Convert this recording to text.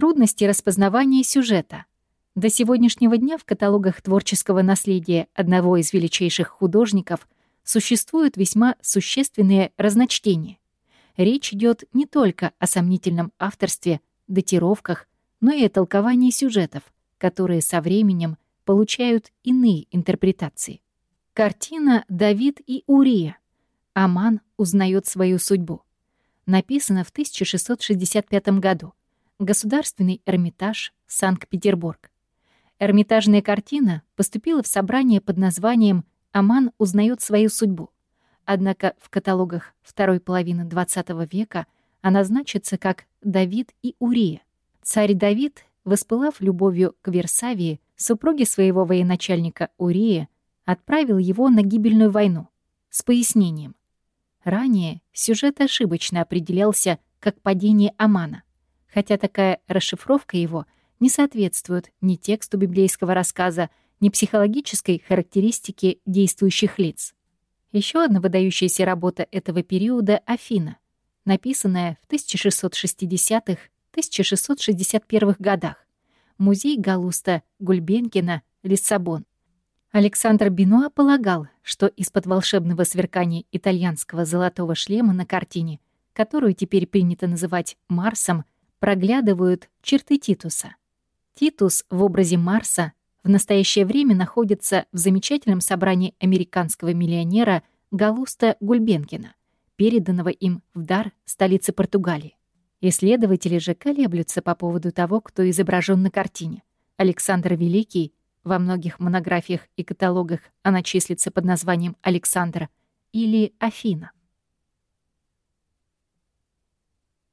Трудности распознавания сюжета. До сегодняшнего дня в каталогах творческого наследия одного из величайших художников существуют весьма существенные разночтения. Речь идет не только о сомнительном авторстве, датировках, но и о толковании сюжетов, которые со временем получают иные интерпретации. Картина «Давид и Урия». Аман узнает свою судьбу. Написана в 1665 году. Государственный Эрмитаж, Санкт-Петербург. Эрмитажная картина поступила в собрание под названием «Аман узнает свою судьбу». Однако в каталогах второй половины XX века она значится как «Давид и Урия». Царь Давид, воспылав любовью к Версавии, супруге своего военачальника Урия, отправил его на гибельную войну. С пояснением. Ранее сюжет ошибочно определялся как падение Амана хотя такая расшифровка его не соответствует ни тексту библейского рассказа, ни психологической характеристике действующих лиц. Еще одна выдающаяся работа этого периода — «Афина», написанная в 1660-1661 годах. Музей Галуста Гульбенкина, Лиссабон. Александр Бенуа полагал, что из-под волшебного сверкания итальянского золотого шлема на картине, которую теперь принято называть Марсом, проглядывают черты Титуса. Титус в образе Марса в настоящее время находится в замечательном собрании американского миллионера Галуста Гульбенкина, переданного им в дар столице Португалии. Исследователи же колеблются по поводу того, кто изображен на картине. Александр Великий, во многих монографиях и каталогах она числится под названием Александра, или Афина.